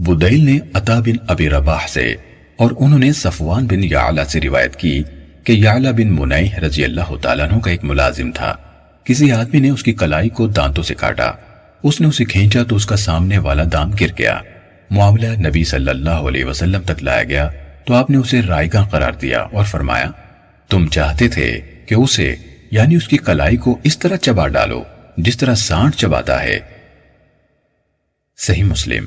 बुदैल ने अता बिन अबी रबाह से और उन्होंने सफवान बिन याला से रिवायत की कि याला बिन मुनई रज़ी अल्लाह तु का एक मुलाजिम था। किसी आदमी ने उसकी कलाई को दांतों से काटा। उसने उसे खींचा तो उसका सामने वाला दांत गिर गया। मामला नबी सल्लल्लाहु अलैहि वसल्लम तक लाया गया तो आपने उसे रायगा करार दिया और फरमाया, तुम चाहते थे कि उसे, यानी उसकी कलाई को इस तरह चबा डालो, जिस तरह सांड चबाता है। सही मुस्लिम।